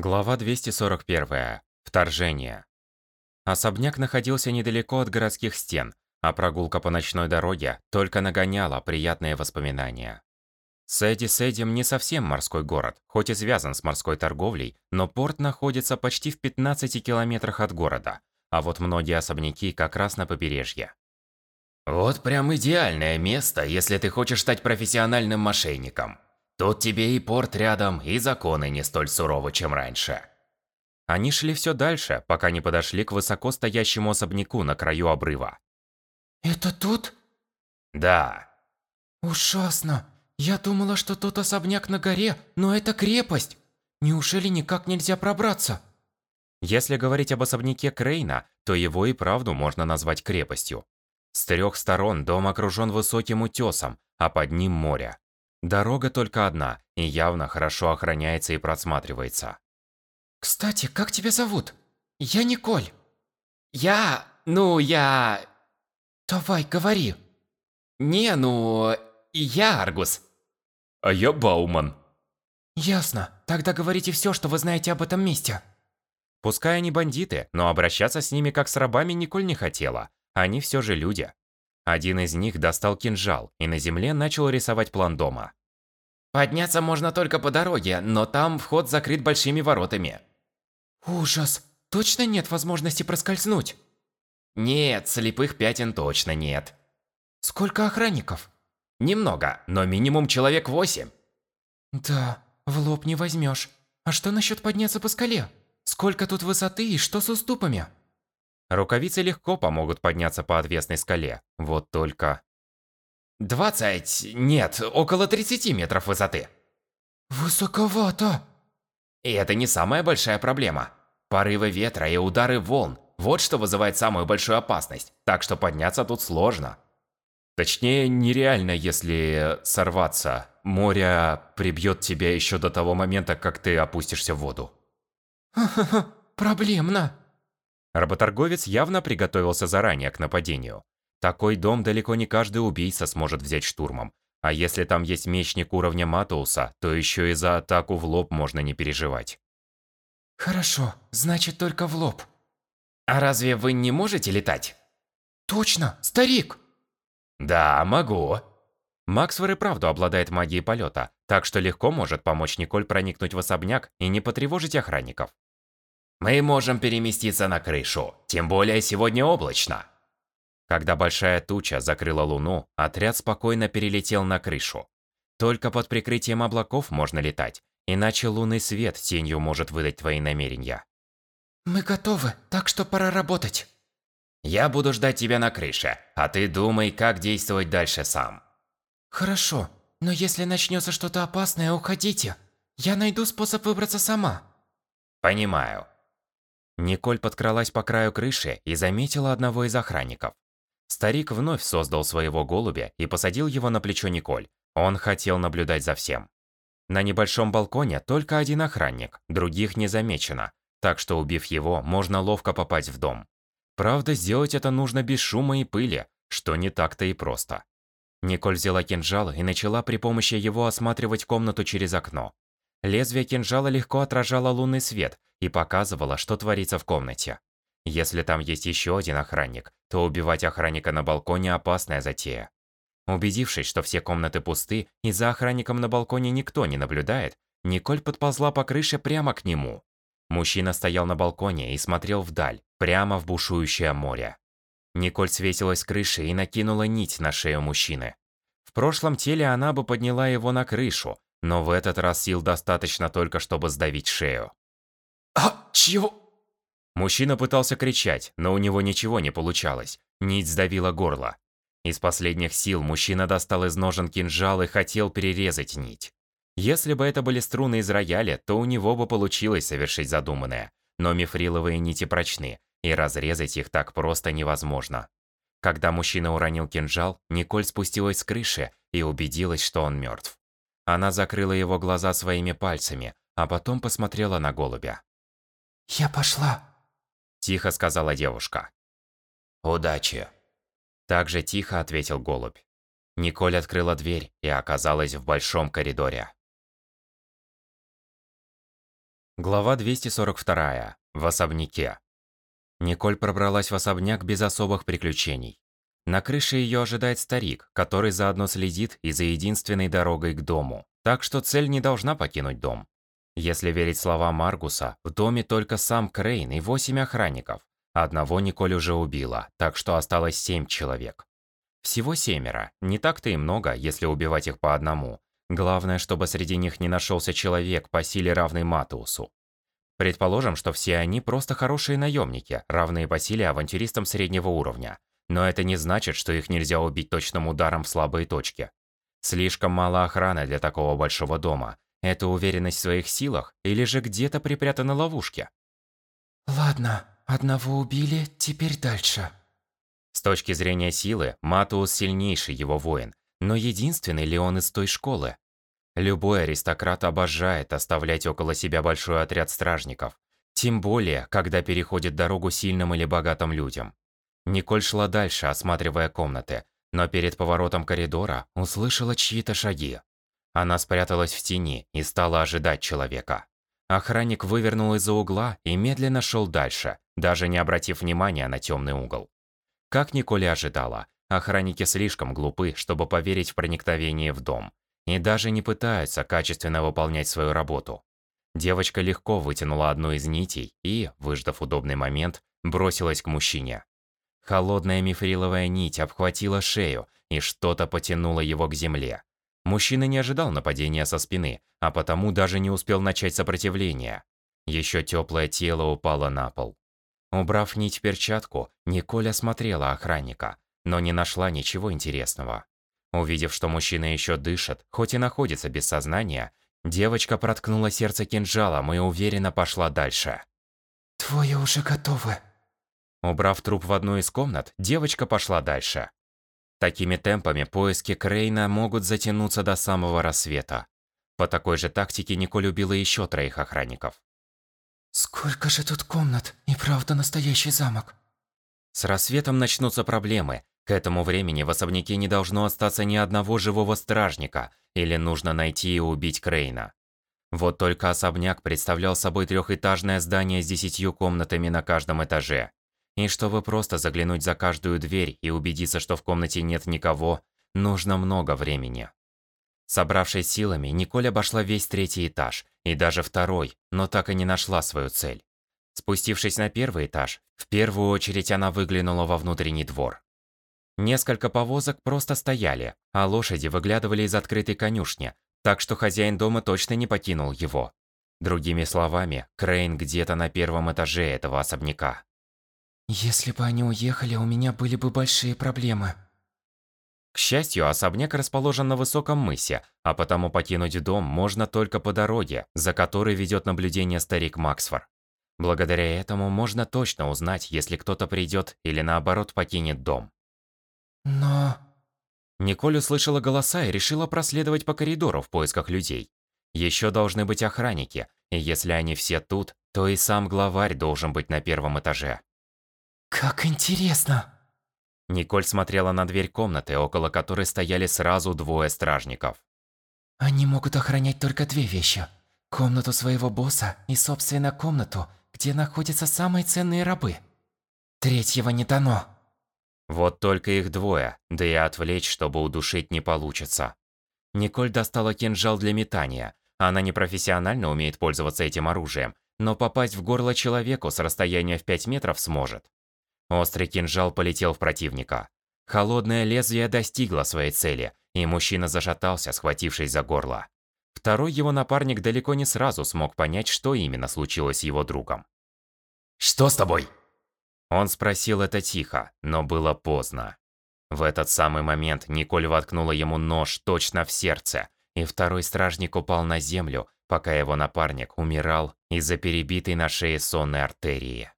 Глава 241. Вторжение. Особняк находился недалеко от городских стен, а прогулка по ночной дороге только нагоняла приятные воспоминания. Сэдди Сэддим не совсем морской город, хоть и связан с морской торговлей, но порт находится почти в 15 километрах от города, а вот многие особняки как раз на побережье. Вот прям идеальное место, если ты хочешь стать профессиональным мошенником. Тут тебе и порт рядом, и законы не столь суровы, чем раньше. Они шли все дальше, пока не подошли к высоко стоящему особняку на краю обрыва. «Это тут?» Да. «Ужасно! Я думала, что тут особняк на горе, но это крепость! Неужели никак нельзя пробраться?» Если говорить об особняке Крейна, то его и правду можно назвать крепостью. С трех сторон дом окружен высоким утесом, а под ним море. Дорога только одна, и явно хорошо охраняется и просматривается. «Кстати, как тебя зовут? Я Николь». Я... ну, я... Давай, говори. Не, ну... я Аргус. А я Бауман. Ясно. Тогда говорите все, что вы знаете об этом месте. Пускай они бандиты, но обращаться с ними как с рабами Николь не хотела. Они все же люди. Один из них достал кинжал и на земле начал рисовать план дома. Подняться можно только по дороге, но там вход закрыт большими воротами. Ужас. Точно нет возможности проскользнуть? Нет, слепых пятен точно нет. Сколько охранников? Немного, но минимум человек восемь. Да, в лоб не возьмешь. А что насчет подняться по скале? Сколько тут высоты и что с уступами? Рукавицы легко помогут подняться по отвесной скале. Вот только... 20, нет, около 30 метров высоты. Высоковато. И это не самая большая проблема. Порывы ветра и удары волн – вот что вызывает самую большую опасность, так что подняться тут сложно. Точнее, нереально, если сорваться. Море прибьет тебя еще до того момента, как ты опустишься в воду. Ха-ха-ха, проблемно. Работорговец явно приготовился заранее к нападению. Такой дом далеко не каждый убийца сможет взять штурмом. А если там есть мечник уровня Матуса, то еще и за атаку в лоб можно не переживать. Хорошо, значит только в лоб. А разве вы не можете летать? Точно, старик! Да, могу. Максвер и правду обладает магией полета, так что легко может помочь Николь проникнуть в особняк и не потревожить охранников. Мы можем переместиться на крышу, тем более сегодня облачно. Когда большая туча закрыла луну, отряд спокойно перелетел на крышу. Только под прикрытием облаков можно летать, иначе лунный свет тенью может выдать твои намерения. Мы готовы, так что пора работать. Я буду ждать тебя на крыше, а ты думай, как действовать дальше сам. Хорошо, но если начнется что-то опасное, уходите. Я найду способ выбраться сама. Понимаю. Николь подкралась по краю крыши и заметила одного из охранников. Старик вновь создал своего голубя и посадил его на плечо Николь. Он хотел наблюдать за всем. На небольшом балконе только один охранник, других не замечено, так что убив его, можно ловко попасть в дом. Правда, сделать это нужно без шума и пыли, что не так-то и просто. Николь взяла кинжал и начала при помощи его осматривать комнату через окно. Лезвие кинжала легко отражало лунный свет и показывало, что творится в комнате. Если там есть еще один охранник, то убивать охранника на балконе – опасная затея. Убедившись, что все комнаты пусты и за охранником на балконе никто не наблюдает, Николь подползла по крыше прямо к нему. Мужчина стоял на балконе и смотрел вдаль, прямо в бушующее море. Николь свесилась с крыши и накинула нить на шею мужчины. В прошлом теле она бы подняла его на крышу, но в этот раз сил достаточно только, чтобы сдавить шею. А, чего? Мужчина пытался кричать, но у него ничего не получалось. Нить сдавила горло. Из последних сил мужчина достал из ножен кинжал и хотел перерезать нить. Если бы это были струны из рояля, то у него бы получилось совершить задуманное. Но мифриловые нити прочны, и разрезать их так просто невозможно. Когда мужчина уронил кинжал, Николь спустилась с крыши и убедилась, что он мертв. Она закрыла его глаза своими пальцами, а потом посмотрела на голубя. «Я пошла», – тихо сказала девушка. «Удачи», – также тихо ответил голубь. Николь открыла дверь и оказалась в большом коридоре. Глава 242. В особняке. Николь пробралась в особняк без особых приключений. На крыше ее ожидает старик, который заодно следит и за единственной дорогой к дому. Так что цель не должна покинуть дом. Если верить словам Маргуса, в доме только сам Крейн и восемь охранников. Одного Николь уже убила, так что осталось семь человек. Всего семеро. Не так-то и много, если убивать их по одному. Главное, чтобы среди них не нашелся человек по силе равный Матусу. Предположим, что все они просто хорошие наемники, равные по силе авантюристам среднего уровня. Но это не значит, что их нельзя убить точным ударом в слабые точки. Слишком мало охраны для такого большого дома. Это уверенность в своих силах или же где-то припрятаны ловушки? Ладно, одного убили, теперь дальше. С точки зрения силы, Матуус сильнейший его воин, но единственный ли он из той школы? Любой аристократ обожает оставлять около себя большой отряд стражников. Тем более, когда переходит дорогу сильным или богатым людям. Николь шла дальше, осматривая комнаты, но перед поворотом коридора услышала чьи-то шаги. Она спряталась в тени и стала ожидать человека. Охранник вывернул из-за угла и медленно шел дальше, даже не обратив внимания на темный угол. Как Николь ожидала, Охранники слишком глупы, чтобы поверить в проникновение в дом. И даже не пытаются качественно выполнять свою работу. Девочка легко вытянула одну из нитей и, выждав удобный момент, бросилась к мужчине. Холодная мифриловая нить обхватила шею, и что-то потянуло его к земле. Мужчина не ожидал нападения со спины, а потому даже не успел начать сопротивление. Еще теплое тело упало на пол. Убрав нить в перчатку, Николь осмотрела охранника но не нашла ничего интересного. Увидев, что мужчина еще дышит, хоть и находится без сознания, девочка проткнула сердце кинжалом и уверенно пошла дальше. «Твое уже готово». Убрав труп в одну из комнат, девочка пошла дальше. Такими темпами поиски Крейна могут затянуться до самого рассвета. По такой же тактике Николь убила еще троих охранников. «Сколько же тут комнат? И правда настоящий замок?» С рассветом начнутся проблемы, к этому времени в особняке не должно остаться ни одного живого стражника, или нужно найти и убить Крейна. Вот только особняк представлял собой трехэтажное здание с десятью комнатами на каждом этаже. И чтобы просто заглянуть за каждую дверь и убедиться, что в комнате нет никого, нужно много времени. Собравшись силами, Николь обошла весь третий этаж, и даже второй, но так и не нашла свою цель. Спустившись на первый этаж, в первую очередь она выглянула во внутренний двор. Несколько повозок просто стояли, а лошади выглядывали из открытой конюшни, так что хозяин дома точно не покинул его. Другими словами, Крейн где-то на первом этаже этого особняка. Если бы они уехали, у меня были бы большие проблемы. К счастью, особняк расположен на высоком мысе, а потому покинуть дом можно только по дороге, за которой ведет наблюдение старик Максфор. Благодаря этому можно точно узнать, если кто-то придет или наоборот покинет дом. Но... Николь услышала голоса и решила проследовать по коридору в поисках людей. Еще должны быть охранники, и если они все тут, то и сам главарь должен быть на первом этаже. Как интересно. Николь смотрела на дверь комнаты, около которой стояли сразу двое стражников. Они могут охранять только две вещи. Комнату своего босса и, собственно, комнату, где находятся самые ценные рабы. Третьего не дано. Вот только их двое, да и отвлечь, чтобы удушить, не получится. Николь достала кинжал для метания. Она не профессионально умеет пользоваться этим оружием, но попасть в горло человеку с расстояния в 5 метров сможет. Острый кинжал полетел в противника. Холодное лезвие достигло своей цели, и мужчина зашатался, схватившись за горло. Второй его напарник далеко не сразу смог понять, что именно случилось с его другом. «Что с тобой?» Он спросил это тихо, но было поздно. В этот самый момент Николь воткнула ему нож точно в сердце, и второй стражник упал на землю, пока его напарник умирал из-за перебитой на шее сонной артерии.